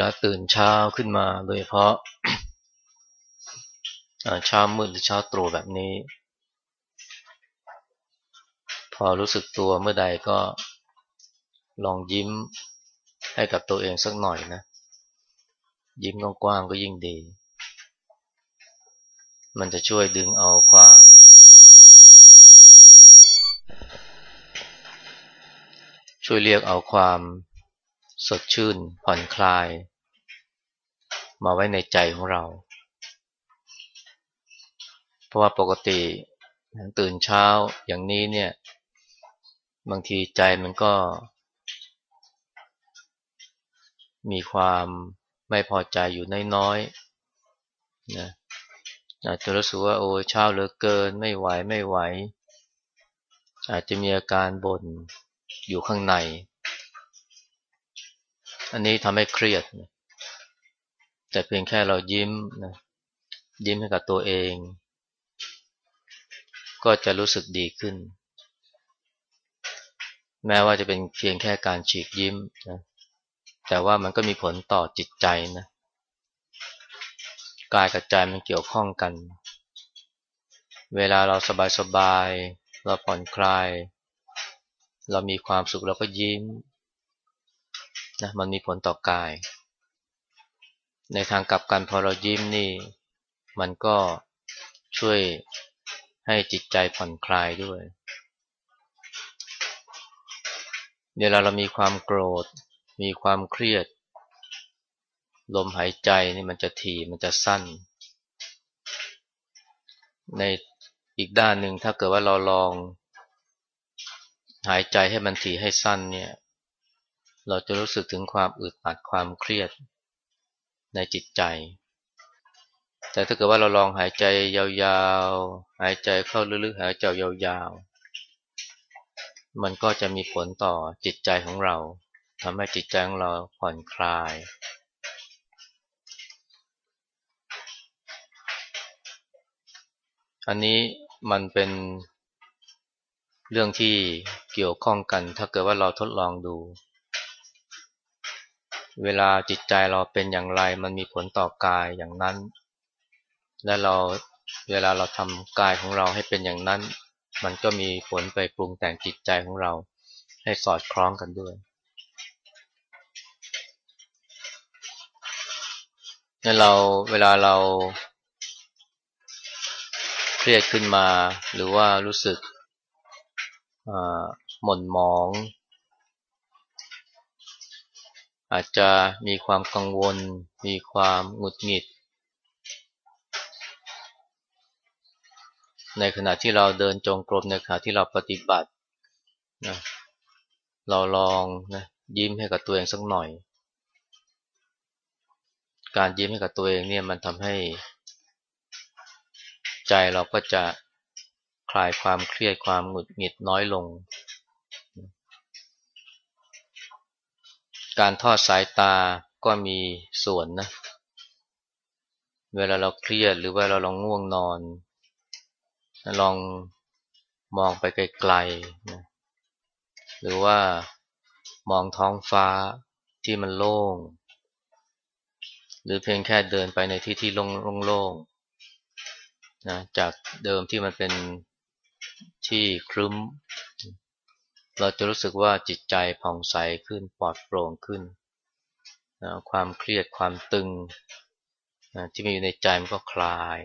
ลาตื่นเช้าขึ้นมา โดยเพราะเช้ามืดหรือเช้าตรู่แบบนี้ พอรู้สึกตัวเมื่อใดก็ลองยิ้มให้กับตัวเองสักหน่อยนะ ยิ้มกว้างๆก็ยิ่งดี มันจะช่วยดึงเอาความ ช่วยเรียกเอาความ สดชื่น ผ่อนคลาย มาไว้ในใจของเรา เพราะว่าปกติตื่นเช้าอย่างนี้เนี่ย บางทีใจมันก็ มีความไม่พอใจอยู่น้อยๆนะอาจจะรู้สึกว่าโอ้เช้าเหลือเกินไม่ไหวไม่ไหว อาจจะมีอาการบ่นอยู่ข้างใน อันนี้ทำให้เครียด แต่เพียงแค่เรายิ้มนะยิ้มให้กับตัวเอง ก็จะรู้สึกดีขึ้น แม้ว่าจะเป็นเพียงแค่การฉีกยิ้มนะแต่ว่ามันก็มีผลต่อจิตใจนะกายกับใจมันเกี่ยวข้องกัน เวลาเราสบายๆเราผ่อนคลาย เรามีความสุขเราก็ยิ้ม นะมันมีผลต่อกาย ในทางกลับกันพอเรายิ้มนี่ มันก็ช่วยให้จิตใจผ่อนคลายด้วยเวลาเรามีความโกรธ มีความเครียด ลมหายใจนี่มันจะถี่มันจะสั้น ในอีกด้านหนึ่งถ้าเกิดว่าเราลอง หายใจให้มันถี่ให้สั้นเนี่ย เราจะรู้สึกถึงความอึดอัดความเครียดในจิตใจ แต่ถ้าเกิดว่าเราลองหายใจยาวๆ หายใจเข้าลึกๆ หายใจยาวๆ มันก็จะมีผลต่อจิตใจของเราทำให้จิตใจของเราผ่อนคลาย อันนี้มันเป็นเรื่องที่เกี่ยวข้องกัน ถ้าเกิดว่าเราทดลองดู เวลาจิตใจเราเป็นอย่างไร มันมีผลต่อกายอย่างนั้น และเราเวลาเราทำกายของเราให้เป็นอย่างนั้น มันก็มีผลไปปรุงแต่งจิตใจของเรา ให้สอดคล้องกันด้วยนั่นเราเวลาเราเครียดขึ้นมา หรือว่ารู้สึกหม่นหมอง อาจจะมีความกังวล มีความหงุดหงิด ในขณะที่เราเดินจงกรมในขณะที่เราปฏิบัตินะเราลองนะยิ้มให้กับตัวเองสักหน่อย การยิ้มให้กับตัวเองเนี่ยมันทำให้ ใจเราก็จะคลายความเครียดความหงุดหงิดน้อยลง การทอดสายตาก็มีส่วนนะ เวลาเราเครียดหรือว่าเราลองง่วงนอน ลองมองไปไกลๆนะหรือว่ามองท้องฟ้าที่มันโล่ง หรือเพียงแค่เดินไปในที่ที่โล่งๆนะจากเดิมที่มันเป็นที่ครึ้ม เราจะรู้สึกว่าจิตใจผ่องใสขึ้นปลอดโปร่งขึ้นนะความเครียดความตึงนะที่มีอยู่ในใจมันก็คลาย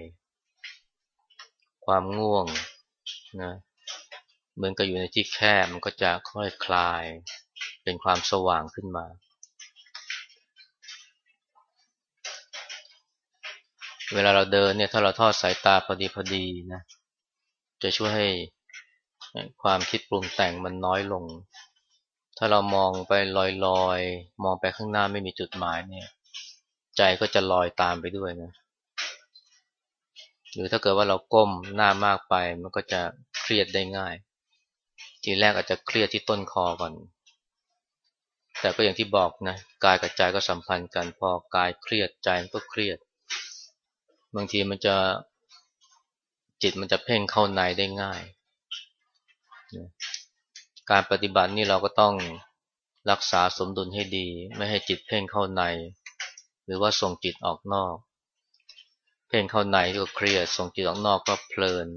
ความง่วงนะเหมือนกับอยู่ในที่แคบมันก็จะค่อยคลาย เป็นความสว่างขึ้นมาเวลาเราเดินเนี่ยถ้าเราทอดสายตาพอดีพอดีนะจะช่วยให้ ความคิดปรุงแต่งมันน้อยลง ถ้าเรามองไปลอยๆ มองไปข้างหน้าไม่มีจุดหมายเนี่ย ใจก็จะลอยตามไปด้วยนะหรือถ้าเกิดว่าเราก้มหน้ามากไปมันก็จะเครียดได้ง่าย ทีแรกอาจจะเครียดที่ต้นคอก่อน แต่ก็อย่างที่บอกนะกายกับใจก็สัมพันธ์กัน พอกายเครียดใจมันก็เครียด บางทีมันจะจิตมันจะเพ่งเข้าในได้ง่าย การปฏิบัตินี่เราก็ต้องรักษาสมดุลให้ดี ไม่ให้จิตเพ่งเข้าใน หรือว่าส่งจิตออกนอก เพ่งเข้าในก็เครียดส่งจิตออกนอกก็เพลิน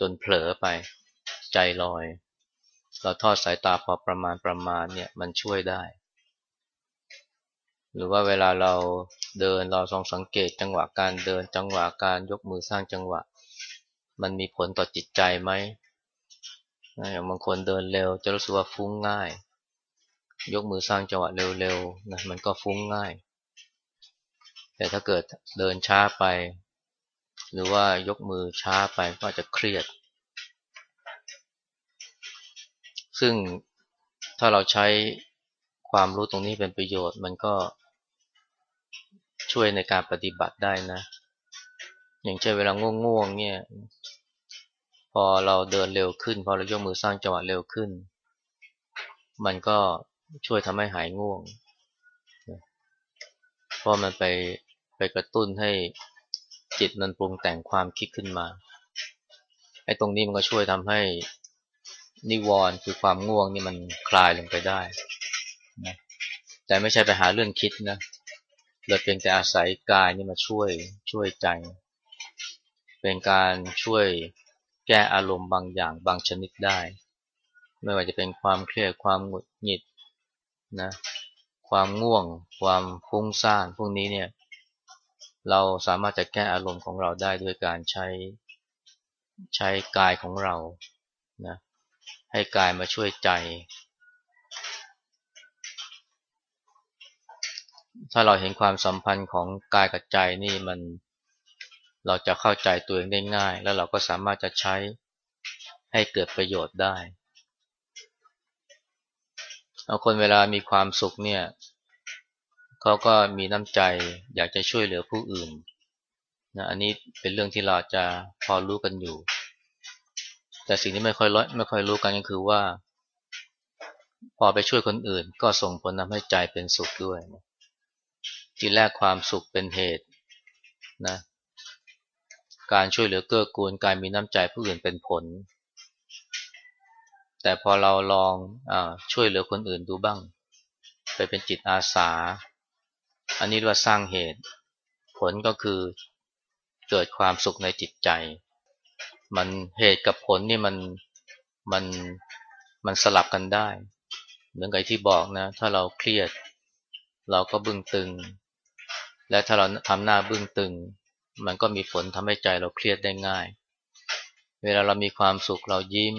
จนเผลอไปใจลอย เราทอดสายตาพอประมาณประมาณเนี่ยมันช่วยได้ หรือว่าเวลาเราเดินเราลองสังเกตจังหวะการเดินจังหวะการยกมือสร้างจังหวะ มันมีผลต่อจิตใจไหม อย่างบางคนเดินเร็ว จะรู้สึกว่าฟุ้งง่าย ยกมือสร้างจังหวะเร็วๆนะมันก็ฟุ้งง่าย แต่ถ้าเกิดเดินช้าไป หรือว่ายกมือช้าไปก็จะเครียด ซึ่งถ้าเราใช้ความรู้ตรงนี้เป็นประโยชน์ มันก็ช่วยในการปฏิบัติได้นะ อย่างเช่นเวลาง่วงๆเนี่ย พอเราเดินเร็วขึ้น พอเรายกมือสร้างจังหวะเร็วขึ้น มันก็ช่วยทำให้หายง่วง เพราะมันไปไปกระตุ้นให้จิตมันปรุงแต่งความคิดขึ้นมา ไอ้ตรงนี้มันก็ช่วยทำให้นิวรณ์คือความง่วงนี่มันคลายลงไปได้นะแต่ไม่ใช่ไปหาเรื่องคิดนะเราเพียงแต่อาศัยกายนี่มาช่วยช่วยใจ เป็นการช่วย แก้อารมณ์บางอย่างบางชนิดได้ ไม่ว่าจะเป็นความเครียดความหงุดหงิดนะความง่วง ความฟุ้งซ่านพวกนี้เนี่ยเราสามารถจะแก้อารมณ์ของเราได้ด้วยการใช้ใช้กายของเรานะให้กายมาช่วยใจ ถ้าเราเห็นความสัมพันธ์ของกายกับใจนี่มัน เราจะเข้าใจตัวเองได้ง่าย แล้วเราก็สามารถจะใช้ให้เกิดประโยชน์ได้เอาคนเวลามีความสุขเนี่ยเขาก็มีน้ำใจอยากจะช่วยเหลือผู้อื่นนะอันนี้เป็นเรื่องที่เราจะพอรู้กันอยู่ แต่สิ่งที่ไม่ค่อยร้อยไม่ค่อยรู้กันก็คือว่า พอไปช่วยคนอื่น ก็ส่งผลทำให้ใจเป็นสุขด้วยทีแรกความสุขเป็นเหตุนะ การช่วยเหลือเกื้อกูลการมีน้ำใจผู้อื่นเป็นผล แต่พอเราลองอช่วยเหลือคนอื่นดูบ้าง ไปเป็นจิตอาสา อันนี้เรียกว่าสร้างเหตุ ผลก็คือเกิดความสุขในจิตใจ มันเหตุกับผลนี่มันมันมันสลับกันได้ เหมือนกับที่บอกนะ ถ้าเราเครียด เราก็บึ้งตึง และถ้าเราทำหน้าบึ้งตึง มันก็มีผลทำให้ใจเราเครียดได้ง่าย เวลาเรามีความสุขเรายิ้ม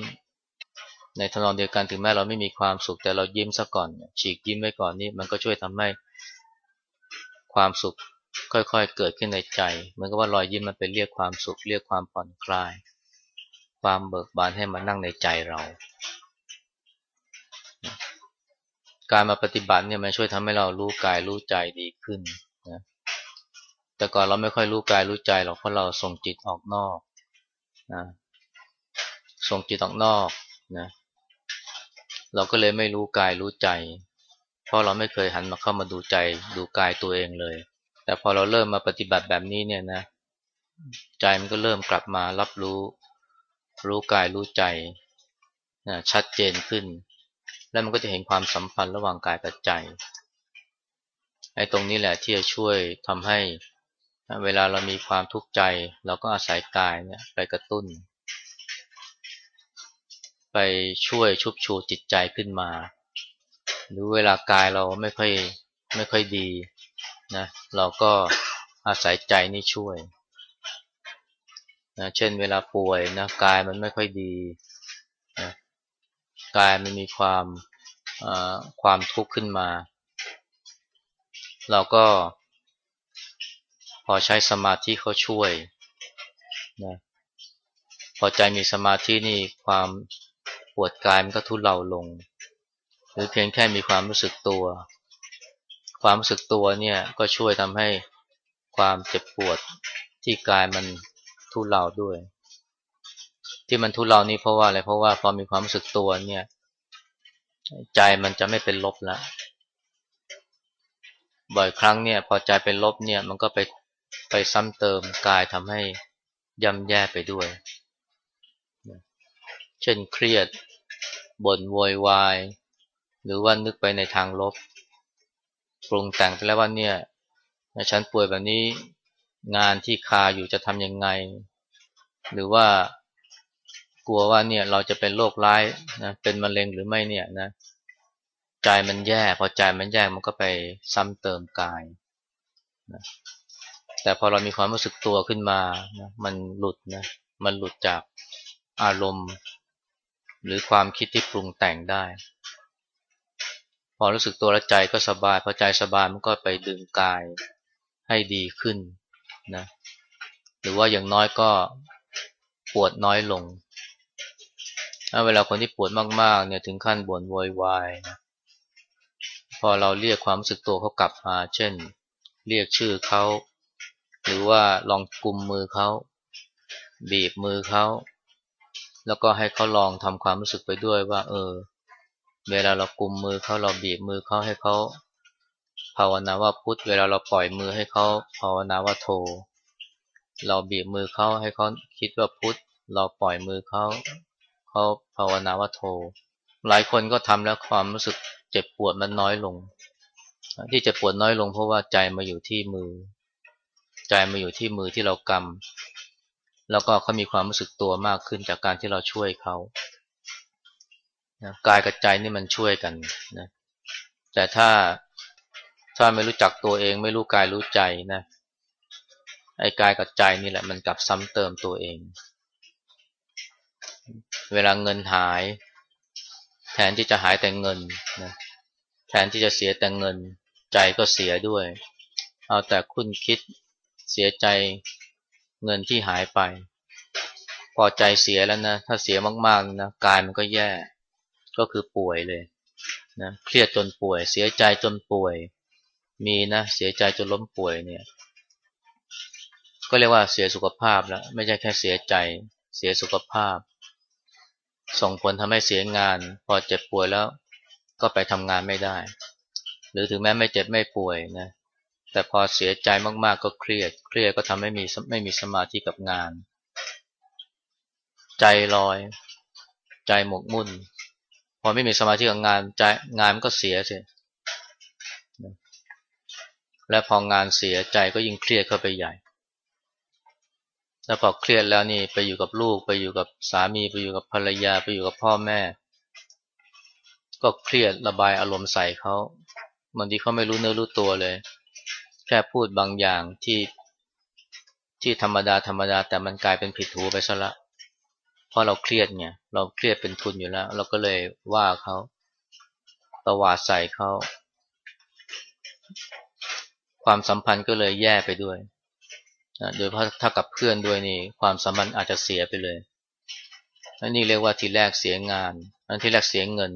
ในทนองเดียวกันถึงแม้เราไม่มีความสุขแต่เรายิ้มซะก่อน ฉีกยิ้มไว้ก่อนนี่มันก็ช่วยทำให้ความสุขค่อยๆ เกิดขึ้นในใจ เหมือนกับว่ารอยยิ้มมันเป็นเรียกความสุข เรียกความผ่อนคลาย ความเบิกบานให้มานั่งในใจเรา การมาปฏิบัติเนี่ยมันช่วยทำให้เรารู้กายรู้ใจดีขึ้น แต่ก่อนเราไม่ค่อยรู้กายรู้ใจหรอกเพราะเราส่งจิตออกนอกนะส่งจิตออกนอกนะเราก็เลยไม่รู้กายรู้ใจ เพราะเราไม่เคยหันมาเข้ามาดูใจดูกายตัวเองเลย แต่พอเราเริ่มมาปฏิบัติแบบนี้เนี่ยนะ ใจมันก็เริ่มกลับมารับรู้ รู้กายรู้ใจนะชัดเจนขึ้น แล้วมันก็จะเห็นความสัมพันธ์ระหว่างกายกับใจไอ้ตรงนี้แหละที่จะช่วยทำให้ เวลาเรามีความทุกข์ใจ เราก็อาศัยกายเนี่ยไปกระตุ้น ไปช่วยชุบชูจิตใจขึ้นมา หรือเวลากายเราไม่ค่อยไม่ค่อยดีนะเราก็อาศัยใจนี่ช่วยนะเช่นเวลาป่วยนะกายมันไม่ค่อยดีนะกายมันมีความความทุกข์ขึ้นมา เราก็ พอใช้สมาธิเขาช่วยนะพอใจมีสมาธินี่ความปวดกายมันก็ทุเลาลง หรือเพียงแค่มีความรู้สึกตัว ความรู้สึกตัวเนี่ยก็ช่วยทำให้ความเจ็บปวดที่กายมันทุเลาด้วย ที่มันทุเลานี่เพราะว่าอะไรเพราะว่าพอมีความรู้สึกตัวเนี่ย ใจมันจะไม่เป็นลบแล้วบ่อยครั้งเนี่ย พอใจเป็นลบเนี่ย มันก็ไป ไปซ้ำเติมกายทำให้ย่ำแย่ไปด้วย เช่นเครียดบ่นโวยวาย หรือว่านึกไปในทางลบ ปรุงแต่งไปแล้วว่าเนี่ยฉันป่วยแบบนี้งานที่คาอยู่จะทำยังไง หรือว่ากลัวว่าเนี่ยเราจะเป็นโรคร้ายนะเป็นมะเร็งหรือไม่เนี่ยนะใจมันแย่ พอใจมันแย่มันก็ไปซ้ำเติมกายนะ แต่พอเรามีความรู้สึกตัวขึ้นมานะมันหลุดนะมันหลุดจากอารมณ์ หรือความคิดที่ปรุงแต่งได้ พอรู้สึกตัวแล้วใจก็สบายพอใจสบายมันก็ไปดึงกายให้ดีขึ้นนะหรือว่าอย่างน้อยก็ปวดน้อยลงถ้าเวลาคนที่ปวดมากๆเนี่ยถึงขั้นบ่นโวยวายนะพอเราเรียกความรู้สึกตัวเขากลับมา เช่น เรียกชื่อเขา หรือว่าลองกุมมือเขาบีบมือเขาแล้วก็ให้เขาลองทำความรู้สึกไปด้วยว่า เออ เวลาเรากุมมือเขาเราบีบมือเขาให้เขาภาวนาว่าพุทธเวลาเราปล่อยมือให้เขาภาวนาว่าโท เราบีบมือเขาให้เขาคิดว่าพุทธเราปล่อยมือเขาเขาภาวนาว่าโท หลายคนก็ทำแล้วความรู้สึกเจ็บปวดมันน้อยลง ที่จะปวดน้อยลงเพราะว่าใจมาอยู่ที่มือ ใจมาอยู่ที่มือที่เรากำแล้วก็เขามีความรู้สึกตัวมากขึ้นจากการที่เราช่วยเขากายกับใจนี่มันช่วยกันนะแต่ถ้าถ้าไม่รู้จักตัวเอง ไม่รู้กายรู้ใจนะไอ้กายกับใจนี่แหละมันกลับซ้ำเติมตัวเอง เวลาเงินหาย แทนที่จะหายแต่เงินนะแทนที่จะเสียแต่เงิน ใจก็เสียด้วย เอาแต่คุณคิด เสียใจเงินที่หายไป พอใจเสียแล้วนะถ้าเสียมากๆนะกายมันก็แย่ ก็คือป่วยเลยนะเครียดจนป่วย เสียใจจนป่วย มีนะเสียใจจนล้มป่วยเนี่ย ก็เรียกว่าเสียสุขภาพแล้วไม่ใช่แค่เสียใจ เสียสุขภาพ ส่งผลทำให้เสียงาน พอเจ็บป่วยแล้วก็ไปทำงานไม่ได้ หรือถึงแม้ไม่เจ็บไม่ป่วยนะ แต่พอเสียใจมากๆก็เครียด เครียดก็ทำให้มีไม่มีสมาธิกับงาน ใจลอย ใจหมกมุ่น พอไม่มีสมาธิกับงานใจงานมันก็เสียสิและพองานเสียใจก็ยิ่งเครียดเข้าไปใหญ่ แล้วพอเครียดแล้วนี่ไปอยู่กับลูกไปอยู่กับสามีไปอยู่กับภรรยาไปอยู่กับพ่อแม่ ก็เครียดระบายอารมณ์ใส่เขาบางทีเขาไม่รู้เนื้อรู้ตัวเลย แค่พูดบางอย่างที่ที่ธรรมดาธรรมดาแต่มันกลายเป็นผิดหูไปซะละเพราะเราเครียดไงเราเครียดเป็นทุนอยู่แล้ว เราก็เลยว่าเขาตวาดใส่เขาความสัมพันธ์ก็เลยแย่ไปด้วยนะโดยเพราะถ้ากับเพื่อนด้วยนี่ความสัมพันธ์อาจจะเสียไปเลยอันนี้เรียกว่าทีแรกเสียงาน อันที่แรกเสียเงิน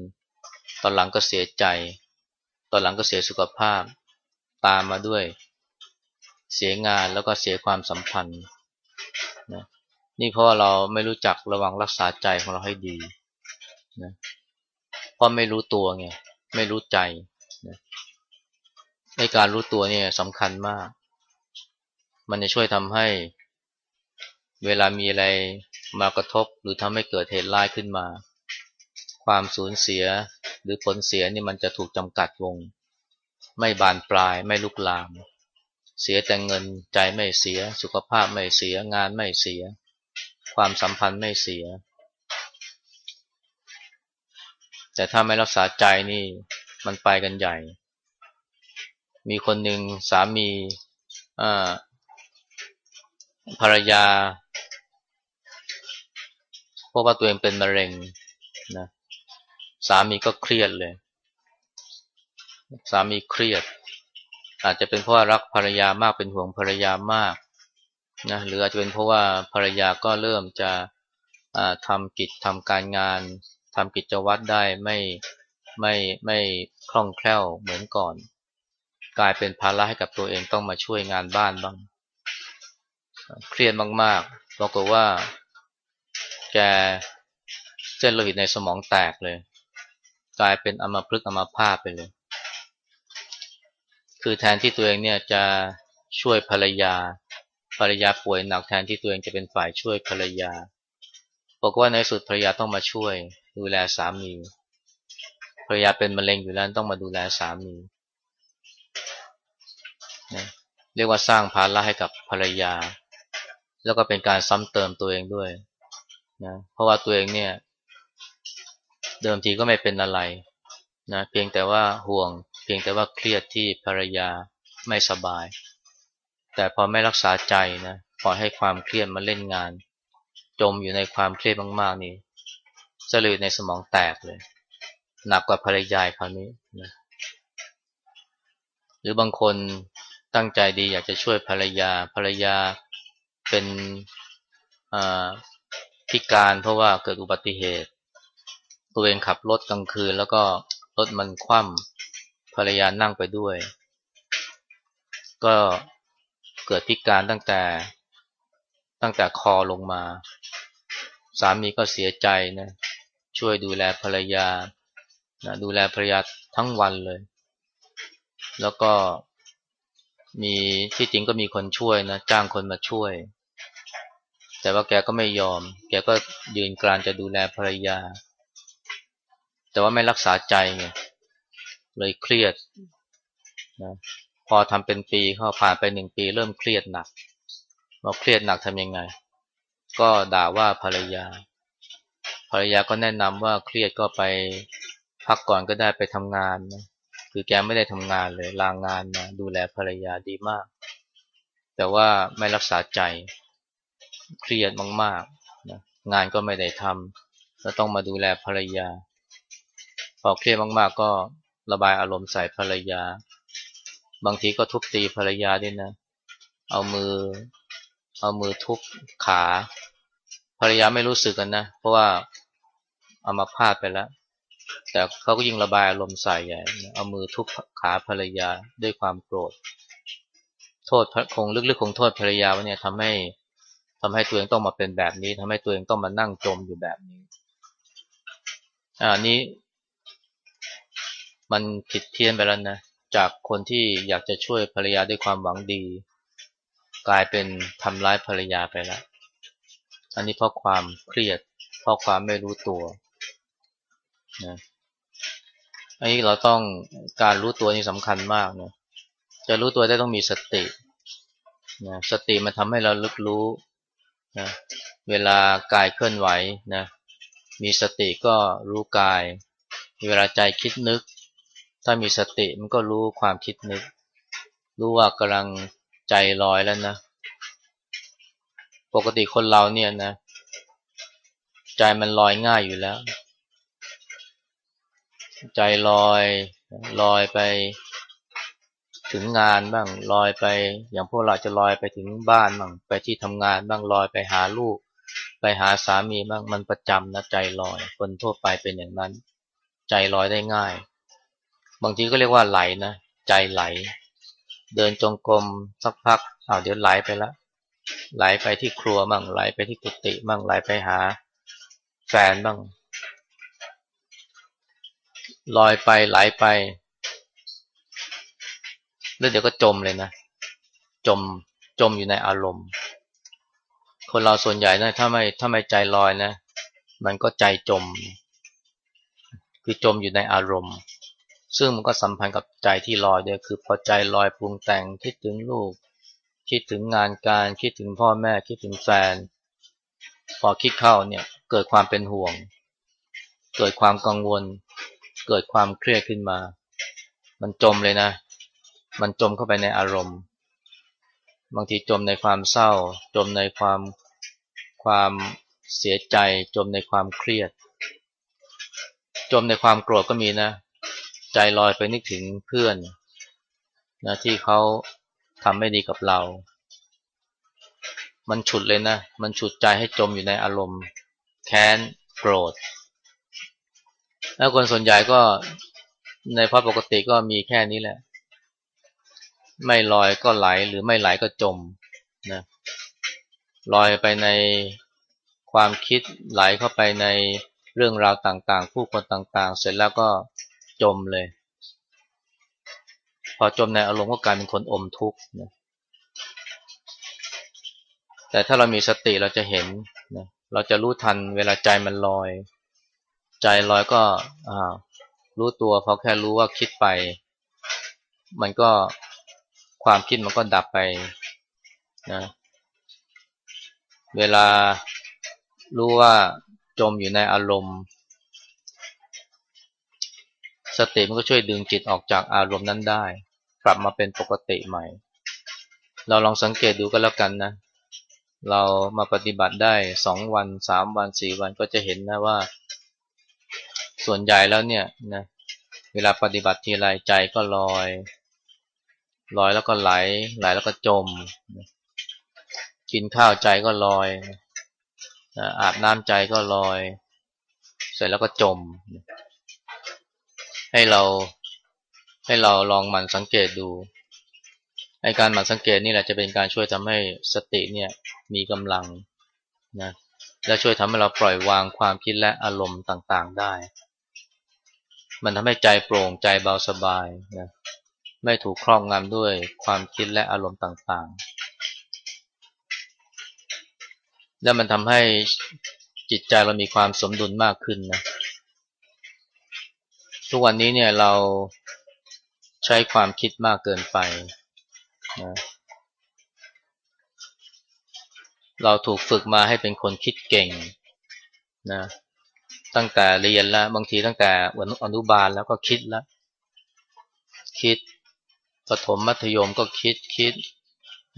ตอนหลังก็เสียใจ ตอนหลังก็เสียสุขภาพ ตามมาด้วยเสียงานแล้วก็เสียความสัมพันธ์นะนี่เพราะเราไม่รู้จักระวังรักษาใจของเราให้ดีนะเพราะไม่รู้ตัวไงไม่รู้ใจนะในการรู้ตัวเนี่ยสำคัญมาก มันจะช่วยทำให้เวลามีอะไรมากระทบหรือทำให้เกิดเหตุร้ายขึ้นมา ความสูญเสียหรือผลเสียนี่มันจะถูกจำกัดวง ไม่บานปลายไม่ลุกลาม เสียแต่เงินใจไม่เสีย สุขภาพไม่เสียงานไม่เสีย ความสัมพันธ์ไม่เสีย แต่ถ้าไม่รักษาใจนี่มันไปกันใหญ่ มีคนหนึ่งสามีภรรยาเพราะว่าตัวเองเป็นมะเร็งนะสามีก็เครียดเลย สามีเครียด อาจจะเป็นเพราะารักภรรยามากเป็นห่วงภรรยามากนะหรืออาจจะเป็นเพราะว่าภรรยาก็เริ่มจะทำกิจทำการงานทำกิจวัตรได้ไม่ไม่ไม่คล่องแคล่วเหมือนก่อน กลายเป็นภาระให้กับตัวเองต้องมาช่วยงานบ้านบ้าง เครียดมากๆบอกว่าแกเส้นโลหิตในสมองแตกเลย กลายเป็นอัมพฤกษ์อัมพาตไปเลย คือแทนที่ตัวเองเนี่ยจะช่วยภรรยา ภรรยาป่วยหนักแทนที่ตัวเองจะเป็นฝ่ายช่วยภรรยา บอกว่าในสุดภรรยาต้องมาช่วย ดูแลสามี ภรรยาเป็นมะเร็งอยู่แล้วต้องมาดูแลสามีนะเรียกว่าสร้างภาระให้กับภรรยา แล้วก็เป็นการซ้ำเติมตัวเองด้วยนะเพราะว่าตัวเองเนี่ย เดิมทีก็ไม่เป็นอะไรนะเพียงแต่ว่าห่วง เพียงแต่ว่าเครียดที่ภรรยาไม่สบาย แต่พอไม่รักษาใจนะปล่อยให้ความเครียดมาเล่นงาน จมอยู่ในความเครียดมากๆนี่สลือในสมองแตกเลย หนักกว่าภรรยาคราวนี้นะหรือบางคนตั้งใจดีอยากจะช่วยภรรยา ภรรยาเป็นพิการเพราะว่าเกิดอุบัติเหตุ ตัวเองขับรถกลางคืน แล้วก็รถมันคว่ำ ภรรยานั่งไปด้วย ก็เกิดพิการตั้งแต่ตั้งแต่คอลงมา สามีก็เสียใจนะช่วยดูแลภรรยานะดูแลภรรยาทั้งวันเลย แล้วก็มีที่จริงก็มีคนช่วยนะจ้างคนมาช่วย แต่ว่าแกก็ไม่ยอม แกก็ยืนกรานจะดูแลภรรยา แต่ว่าไม่รักษาใจไง เลยเครียดนะพอทำเป็นปีเข้าผ่านไปหนึ่งปี เริ่มเครียดหนักพอเครียดหนักทำยังไง ก็ด่าว่าภรรยา ภรรยาก็แนะนำว่าเครียดก็ไปพักก่อนก็ได้ไปทำงานนะคือแกไม่ได้ทำงานเลยลางงานมาดูแลภรรยาดีมาก แต่ว่าไม่รักษาใจเครียดมากๆนะงานก็ไม่ได้ทำแล้วต้องมาดูแลภรรยา พอเครียดมากๆก็ ระบายอารมณ์ใส่ภรรยา บางทีก็ทุบตีภรรยาด้วยนะ เอามือ เอามือทุบขา ภรรยาไม่รู้สึกกันนะ เพราะว่าเอามาพาดไปแล้ว แต่เขาก็ยิ่งระบายอารมณ์ใส่ใหญ่ เอามือทุบขาภรรยาด้วยความโกรธ โทษคงลึกๆคงโทษภรรยาว่าเนี่ยทำให้ทำให้ตัวเองต้องมาเป็นแบบนี้ทำให้ตัวเองต้องมานั่งจมอยู่แบบนี้อ่านี้ มันผิดเพี้ยนไปแล้วนะ จากคนที่อยากจะช่วยภรรยาด้วยความหวังดี กลายเป็นทำร้ายภรรยาไปแล้ว อันนี้เพราะความเครียด เพราะความไม่รู้ตัวนะอันนี้เราต้องการรู้ตัวนี่สำคัญมากนะ จะรู้ตัวได้ต้องมีสตินะสติมันทำให้เราลึกรู้นะเวลากายเคลื่อนไหวนะ มีสติก็รู้กาย เวลาใจคิดนึก ถ้ามีสติมันก็รู้ความคิดนึก รู้ว่ากำลังใจลอยแล้วนะ ปกติคนเราเนี่ยนะ ใจมันลอยง่ายอยู่แล้ว ใจลอยลอยไปถึงงานบ้างลอยไป อย่างพวกเราจะลอยไปถึงบ้านบ้างไปที่ทำงานบ้างลอยไปหาลูก ไปหาสามีบ้างมันประจำนะใจลอย คนทั่วไปเป็นอย่างนั้น ใจลอยได้ง่าย บางทีก็เรียกว่าไหลนะใจไหล เดินจงกรมสักพักอ้าวเดี๋ยวไหลไปละไหลไปที่ครัวบ้างไหลไปที่กุฏิบ้างไหลไปหา แฟนบ้างลอยไปไหลไป แล้วเดี๋ยวก็จมเลยนะ จมจมอยู่ในอารมณ์ คนเราส่วนใหญ่นะถ้าไม่ถ้าไม่ใจลอยนะ มันก็ใจจม คือจมอยู่ในอารมณ์ ซึ่งมันก็สัมพันธ์กับใจที่ลอยเด้วยคือพอใจลอยปรุงแต่งคิดถึงลูก คิดถึงงานการคิดถึงพ่อแม่คิดถึงแฟน พอคิดเข้าเนี่ยเกิดความเป็นห่วง เกิดความกังวล เกิดความเครียดขึ้นมา มันจมเลยนะ มันจมเข้าไปในอารมณ์ บางทีจมในความเศร้า จมในความความเสียใจ จมในความเครียด จมในความโกรธก็มีนะ ใจลอยไปนึกถึงเพื่อนนะที่เขาทำไม่ดีกับเรา มันฉุดเลยนะ มันฉุดใจให้จมอยู่ในอารมณ์แค้นโกรธ แล้วคนส่วนใหญ่ก็ในภาพปกติก็มีแค่นี้แหละ ไม่ลอยก็ไหลหรือไม่ไหลก็จมนะลอยไปในความคิดไหลเข้าไปในเรื่องราวต่างๆ ผู้คนต่างๆ เสร็จแล้วก็ จมเลย พอจมในอารมณ์ก็กลายเป็นคนอมทุกข์นะแต่ถ้าเรามีสติเราจะเห็นนะเราจะรู้ทันเวลาใจมันลอย ใจลอยก็รู้ตัวพอแค่รู้ว่าคิดไป มันก็ความคิดมันก็ดับไปนะเวลารู้ว่าจมอยู่ในอารมณ์ สติมันก็ช่วยดึงจิตออกจากอารมณ์นั้นได้ กลับมาเป็นปกติใหม่ เราลองสังเกตดูก็แล้วกันนะ เรามาปฏิบัติได้สองวันสามวันสี่วันก็จะเห็นนะว่า ส่วนใหญ่แล้วเนี่ยนะเวลาปฏิบัติทีไรใจก็ลอยลอยแล้วก็ไหล ไหลแล้วก็จม กินข้าวใจก็ลอย อาบน้ำใจก็ลอย เสร็จแล้วก็จม ให้เราให้เราลองหมั่นสังเกตดูไอการหมั่นสังเกตนี่แหละจะเป็นการช่วยทำให้สติเนี่ยมีกำลังนะและช่วยทำให้เราปล่อยวางความคิดและอารมณ์ต่างๆได้ มันทำให้ใจโปร่งใจเบาสบายนะไม่ถูกครอบงำด้วยความคิดและอารมณ์ต่างๆ และมันทำให้จิตใจเรามีความสมดุลมากขึ้นนะ ทุกวันนี้เนี่ยเราใช้ความคิดมากเกินไปนะเราถูกฝึกมาให้เป็นคนคิดเก่งนะตั้งแต่เรียนแล้วบางทีตั้งแต่อนุบาลแล้วก็คิดแล้ว คิดปฐมมัธยมก็คิดคิด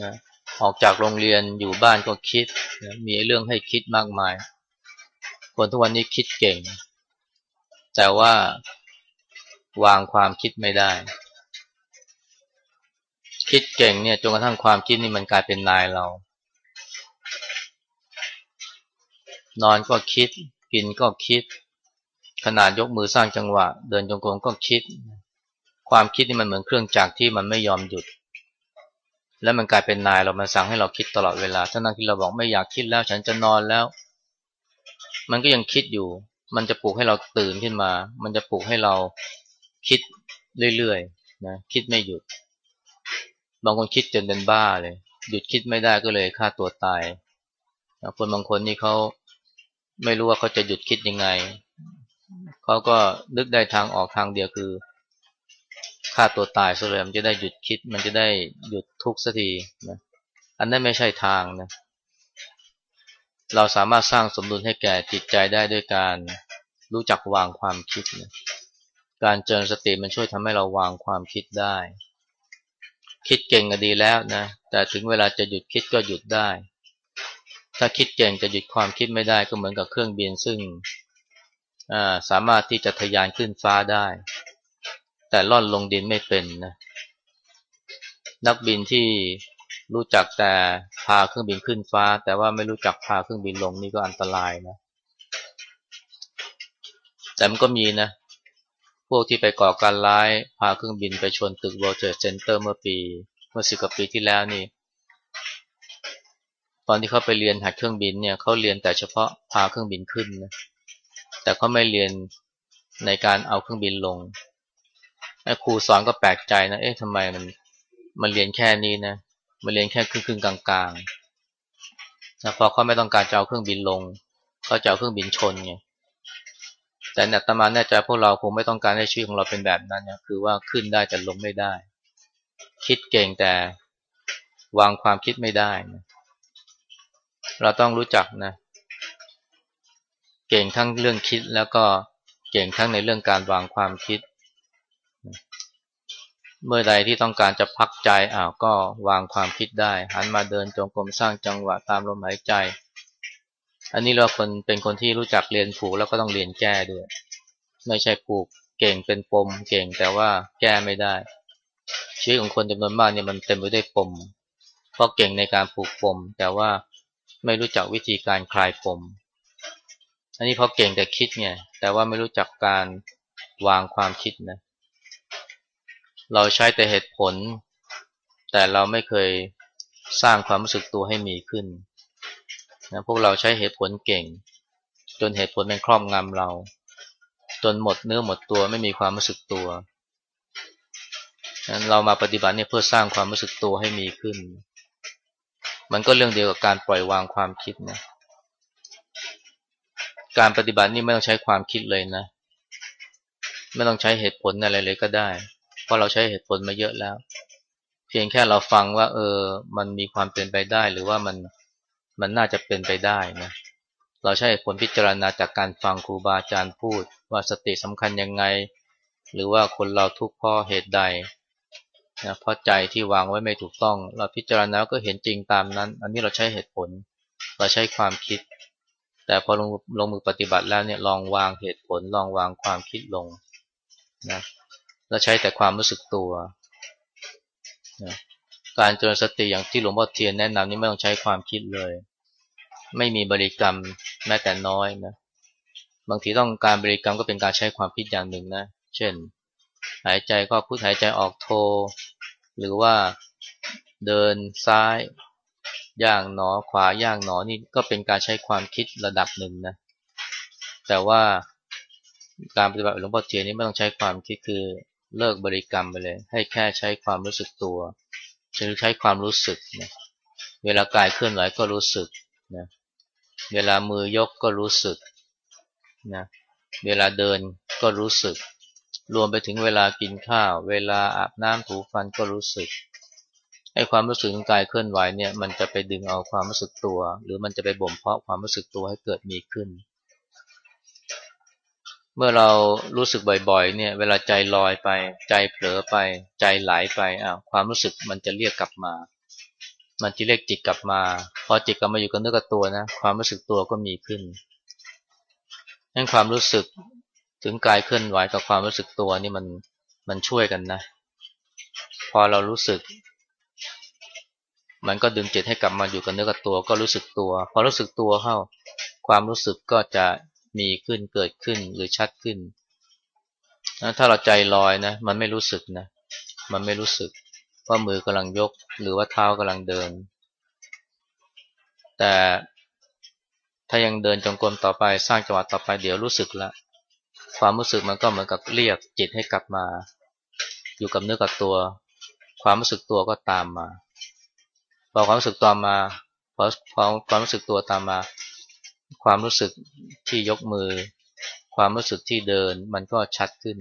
นะออกจากโรงเรียนอยู่บ้านก็คิดนะมีเรื่องให้คิดมากมาย คนทุกวันนี้คิดเก่ง แต่ว่า วางความคิดไม่ได้ คิดเก่งเนี่ยจนกระทั่งความคิดนี่มันกลายเป็นนายเรา นอนก็คิด กินก็คิด ขนาดยกมือสร้างจังหวะ เดินจงกรมก็คิด ความคิดนี่มันเหมือนเครื่องจักรที่มันไม่ยอมหยุด แล้วมันกลายเป็นนายเรามันสั่งให้เราคิดตลอดเวลาทั้งนั้นที่เราบอกไม่อยากคิดแล้วฉันจะนอนแล้ว มันก็ยังคิดอยู่ มันจะปลุกให้เราตื่นขึ้นมา มันจะปลุกให้เรา คิดเรื่อยๆนะคิดไม่หยุด บางคนคิดจนเป็นบ้าเลย หยุดคิดไม่ได้ก็เลยฆ่าตัวตายคนบางคนนี่เขาไม่รู้ว่าเขาจะหยุดคิดยังไงเขาก็นึกได้ทางออกทางเดียวคือฆ่าตัวตายซะเลยมันจะได้หยุดคิด มันจะได้หยุดทุกข์สักทีนะอันนั้นไม่ใช่ทางนะเราสามารถสร้างสมดุลให้แก่จิตใจได้ด้วยการรู้จักวางความคิดนะ การเจริญสติมันช่วยทำให้เราวางความคิดได้ คิดเก่งก็ดีแล้วนะ แต่ถึงเวลาจะหยุดคิดก็หยุดได้ ถ้าคิดเก่งจะหยุดความคิดไม่ได้ก็เหมือนกับเครื่องบินซึ่งสามารถที่จะทะยานขึ้นฟ้าได้ แต่ล่อนลงดินไม่เป็นนะนักบินที่รู้จักแต่พาเครื่องบินขึ้นฟ้า แต่ว่าไม่รู้จักพาเครื่องบินลงนี่ก็อันตรายนะแต่มันก็มีนะ วกที่ไปก่อการร้ายพาเครื่องบินไปชนตึก World Trade Center เมื่อปี เมื่อสิบกว่าปีที่แล้วนี่ตอนที่เขาไปเรียนหัดเครื่องบินเนี่ยเขาเรียนแต่เฉพาะพาเครื่องบินขึ้นนะแต่เขาไม่เรียนในการเอาเครื่องบินลงไอ้ครูสอนก็แปลกใจนะเอ๊ะทำไมมันมันเรียนแค่นี้นะมันเรียนแค่ครึ่งครึ่งกลางๆนะพอเขาไม่ต้องการจะเอาเครื่องบินลงเขาจะเอาเครื่องบินชนไง แต่เนี่ยตมาแน่ใจพวกเราคงไม่ต้องการให้ชีวิตของเราเป็นแบบนั้นนะคือว่าขึ้นได้แต่ลงไม่ได้ คิดเก่งแต่วางความคิดไม่ได้นะเราต้องรู้จักนะ เก่งทั้งเรื่องคิดแล้วก็เก่งทั้งในเรื่องการวางความคิด เมื่อใดที่ต้องการจะพักใจอ้าวก็วางความคิดได้ หันมาเดินจงกรมสร้างจังหวะตามลมหายใจ อันนี้เราคนเป็นคนที่รู้จักเรียนผูกแล้วก็ต้องเรียนแก้ด้วย ไม่ใช่ผูกเก่งเป็นปมเก่งแต่ว่าแก้ไม่ได้ ชีวิตของคนจำนวนมากเนี่ยมันเต็มไปด้วยปม เพราะเก่งในการผูกปม แต่ว่าไม่รู้จักวิธีการคลายปม อันนี้เพราะเก่งแต่คิดไงแต่ว่าไม่รู้จักการวางความคิดนะ เราใช้แต่เหตุผล แต่เราไม่เคยสร้างความรู้สึกตัวให้มีขึ้น นะพวกเราใช้เหตุผลเก่ง จนเหตุผลเป็นครอบงำเรา จนหมดเนื้อหมดตัวไม่มีความรู้สึกตัวนั้นเรามาปฏิบัติเนี่ยเพื่อสร้างความรู้สึกตัวให้มีขึ้น มันก็เรื่องเดียวกับการปล่อยวางความคิดนะ การปฏิบัตินี่ไม่ต้องใช้ความคิดเลยนะ ไม่ต้องใช้เหตุผลอะไรเลยก็ได้ เพราะเราใช้เหตุผลมาเยอะแล้ว เพียงแค่เราฟังว่า เออ มันมีความเป็นไปได้หรือว่ามัน มันน่าจะเป็นไปได้นะเราใช้ผลพิจารณาจากการฟังครูบาอาจารย์พูด ว่าสติสำคัญยังไง หรือว่าคนเราทุกข์เพราะเหตุใดนะเพราะใจที่วางไว้ไม่ถูกต้อง เราพิจารณาก็เห็นจริงตามนั้น อันนี้เราใช้เหตุผล เราใช้ความคิด แต่พอลงลงมือปฏิบัติแล้วเนี่ยลองวางเหตุผล ลองวางความคิดลงนะแล้วใช้แต่ความรู้สึกตัวนะ การเจริญสติอย่างที่หลวงพ่อเทียนแนะนำนี่ไม่ต้องใช้ความคิดเลย ไม่มีบริกรรมแม้แต่น้อยนะบางทีต้องการบริกรรมก็เป็นการใช้ความคิดอย่างหนึ่งนะ เช่น หายใจก็พุทหายใจออกโท หรือว่าเดินซ้าย ย่างหนอขวาย่างหนอนี่ก็เป็นการใช้ความคิดระดับหนึ่งนะ แต่ว่าการปฏิบัติหลวงพ่อเทียนนี่ไม่ต้องใช้ความคิดคือเลิกบริกรรมไปเลย ให้แค่ใช้ความรู้สึกตัว จะใช้ความรู้สึกนะเวลากายเคลื่อนไหวก็รู้สึกนะเวลามือยกก็รู้สึกนะเวลาเดินก็รู้สึก รวมไปถึงเวลากินข้าว เวลาอาบน้ำถูฟันก็รู้สึกไอ้ความรู้สึกของกายเคลื่อนไหวเนี่ยมันจะไปดึงเอาความรู้สึกตัว หรือมันจะไปบ่มเพาะความรู้สึกตัวให้เกิดมีขึ้น เมื่อเรารู้สึกบ่อยๆ เนี่ย เวลาใจลอยไป ใจเผลอไป ใจไหลไปอ้าวความรู้สึกมันจะเรียกกลับมา มันจะเรียกจิตกลับมา พอจิตกลับมาอยู่กับเนื้อกับตัวนะ ความรู้สึกตัวก็มีขึ้นนั่นความรู้สึกถึงกายเคลื่อนไหวกับความรู้สึกตัวนี่มันมันช่วยกันนะ พอเรารู้สึก มันก็ดึงจิตให้กลับมาอยู่กับเนื้อกับตัว ก็รู้สึกตัว พอรู้สึกตัวเข้า ความรู้สึกก็จะ มีขึ้นเกิดขึ้นหรือชัดขึ้นนะถ้าเราใจลอยนะ มันไม่รู้สึกนะ มันไม่รู้สึกว่ามือกำลังยกหรือว่าเท้ากำลังเดิน แต่ถ้ายังเดินจงกรมต่อไปสร้างจังหวะต่อไปเดี๋ยวรู้สึกละ ความรู้สึกมันก็เหมือนกับเรียกจิตให้กลับมา อยู่กับเนื้อกับตัว ความรู้สึกตัวก็ตามมาพอความรู้สึกตามมาพอความรู้สึกตัวตามมา ความรู้สึกที่ยกมือ ความรู้สึกที่เดินมันก็ชัดขึ้น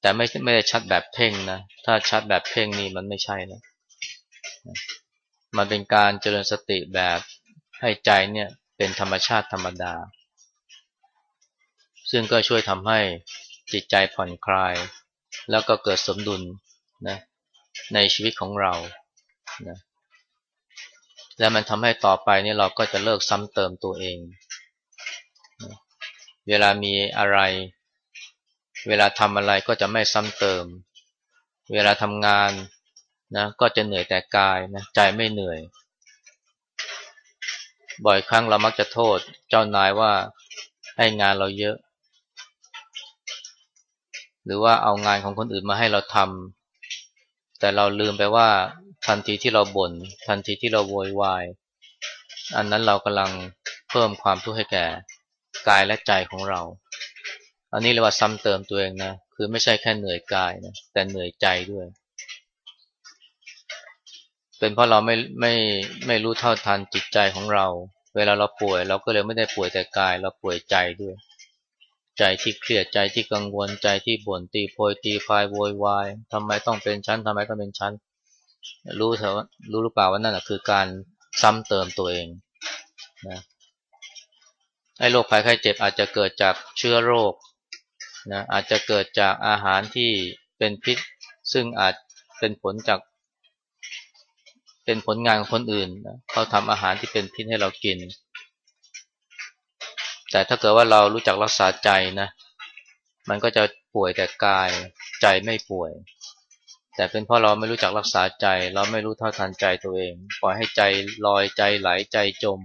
แต่ไม่ไม่ได้ชัดแบบเพ่งนะ ถ้าชัดแบบเพ่งนี่มันไม่ใช่นะมันเป็นการเจริญสติแบบให้ใจเนี่ยเป็นธรรมชาติธรรมดา ซึ่งก็ช่วยทำให้จิตใจผ่อนคลาย แล้วก็เกิดสมดุลนะในชีวิตของเรานะ แล้วมันทำให้ต่อไปนี่เราก็จะเลิกซ้ำเติมตัวเอง เวลามีอะไร เวลาทำอะไรก็จะไม่ซ้ำเติม เวลาทำงานนะก็จะเหนื่อยแต่กายนะใจไม่เหนื่อย บ่อยครั้งเรามักจะโทษเจ้านายว่าให้งานเราเยอะ หรือว่าเอางานของคนอื่นมาให้เราทำแต่เราลืมไปว่า ทันทีที่เราบน่นทันทีที่เราโวยวาย อันนั้นเรากำลังเพิ่มความทุกข์ให้แก่กายและใจของเรา อันนี้เรียกว่าซ้ำเติมตัวเองนะ คือไม่ใช่แค่เหนื่อยกายนะแต่เหนื่อยใจด้วย เป็นเพราะเราไม่ไม่ไม่รู้เท่าทันจิตใจของเรา เวลาเราป่วย เราก็เลยไม่ได้ป่วยแต่กาย เราป่วยใจด้วย ใจที่เครียดใจที่กังวลใจที่บ่นตีโพยตีพายโวยวายทำไมต้องเป็นชั้นทำไมต้องเป็นชั้น รู้เถอะรู้หรือเปล่าว่านั่นแหะคือการซ้ำเติมตัวเองนะไอ้โรคภัยไข้เจ็บอาจจะเกิดจากเชื้อโรคนะอาจจะเกิดจากอาหารที่เป็นพิษ ซึ่งอาจเป็นผลจาก เป็นผลงานของคนอื่นนะเขาทำอาหารที่เป็นพิษให้เรากิน แต่ถ้าเกิดว่าเรารู้จักรักษาใจนะมันก็จะป่วยแต่กายใจไม่ป่วย แต่เป็นเพราะเราไม่รู้จักรักษาใจ เราไม่รู้เท่าทันใจตัวเอง ปล่อยให้ใจลอยใจไหลใจจม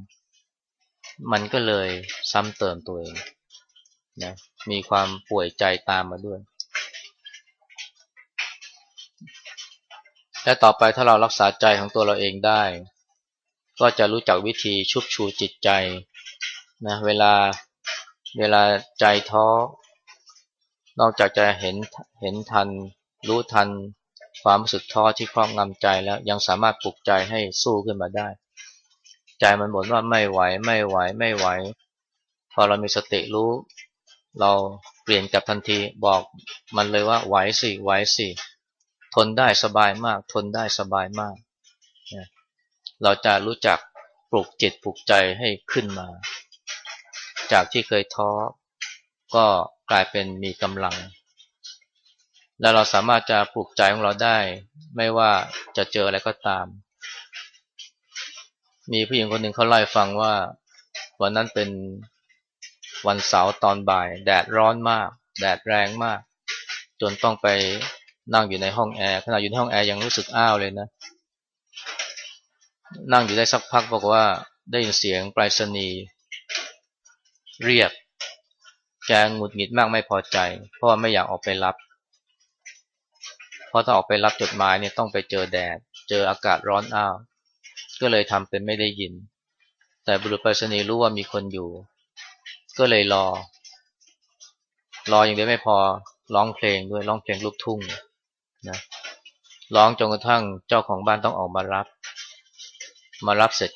มันก็เลยซ้ำเติมตัวเองนะมีความป่วยใจตามมาด้วย และต่อไปถ้าเรารักษาใจของตัวเราเองได้ ก็จะรู้จักวิธีชุบชูจิตใจนะเวลาเวลาใจท้อ นอกจากจะเห็นเห็นทัน รู้ทัน ความรู้สึกท้อที่ครอบงำใจแล้วยังสามารถปลุกใจให้สู้ขึ้นมาได้ ใจมันบ่นว่าไม่ไหวไม่ไหวไม่ไหว พอเรามีสติรู้ เราเปลี่ยนกับทันทีบอกมันเลยว่าไหวสิไหวสิททนได้สบายมาก ทนได้สบายมาก เราจะรู้จักปลุกจิตปลุกใจให้ขึ้นมา จากที่เคยท้อก็กลายเป็นมีกำลัง แล้วเราสามารถจะปลุกใจของเราได้ ไม่ว่าจะเจออะไรก็ตาม มีผู้หญิงคนหนึ่งเขาเล่าให้ฟังว่า วันนั้นเป็นวันเสาร์ตอนบ่าย แดดร้อนมาก แดดแรงมาก จนต้องไปนั่งอยู่ในห้องแอร์ขณะอยู่ในห้องแอร์ยังรู้สึกอ้าวเลยนะ นั่งอยู่ได้สักพักบอกว่าได้ยินเสียงปลายสนีเรียกแกงุดหงิดมากไม่พอใจ เพราะว่าไม่อยากออกไปรับ เพราะถ้าออกไปรับจดหมายเนี่ยต้องไปเจอแดด เจออากาศร้อนอ้าว ก็เลยทำเป็นไม่ได้ยิน แต่บุรุษไปรษณีย์รู้ว่ามีคนอยู่ ก็เลยรอ รออย่างเดียวไม่พอร้องเพลงด้วยร้องเพลงลูกทุ่งนะร้องจนกระทั่งเจ้าของบ้านต้องออกมารับ มารับเสร็จ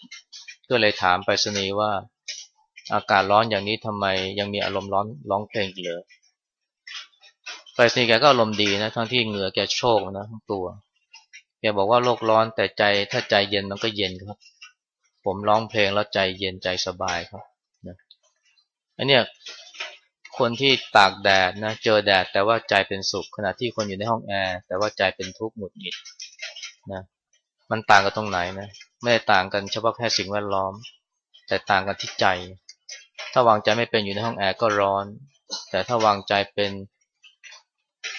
ก็เลยถามไปรษณีย์ว่า อากาศร้อนอย่างนี้ทำไมยังมีอารมณ์ร้อนร้องเพลงเหลือ ไปรษณีย์แกก็อารมณ์ดีนะทั้งที่เหงื่อแกโชกนะทั้งตัวแกบอกว่าโลกร้อนแต่ใจถ้าใจเย็นมันก็เย็นครับ ผมร้องเพลงแล้วใจเย็นใจสบายครับนะอันเนี้ยคนที่ตากแดดนะเจอแดดแต่ว่าใจเป็นสุข ขณะที่คนอยู่ในห้องแอร์แต่ว่าใจเป็นทุกข์หงุดหงิดนะมันต่างกันตรงไหนนะไม่ได้ต่างกันเฉพาะแค่สิ่งแวดล้อม แต่ต่างกันที่ใจ ถ้าวางใจไม่เป็นอยู่ในห้องแอร์ก็ร้อน แต่ถ้าวางใจเป็น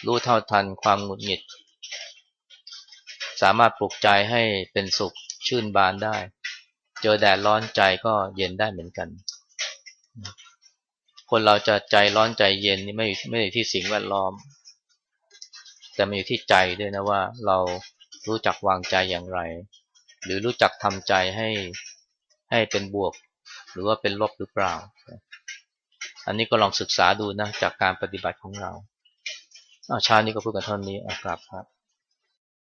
รู้เท่าทันความหงุดหงิด สามารถปลุกใจให้เป็นสุขชื่นบานได้ เจอแดดร้อนใจก็เย็นได้เหมือนกัน คนเราจะใจร้อนใจเย็นนี่ไม่ไม่ได้ที่สิ่งแวดล้อม แต่มันอยู่ที่ใจด้วยนะว่า เรารู้จักวางใจอย่างไร หรือรู้จักทำใจให้ให้เป็นบวก หรือว่าเป็นลบหรือเปล่าอันนี้ก็ลองศึกษาดูนะจากการปฏิบัติของเรา อาชานี้ก็พูดกันเท่านี้กลับครับ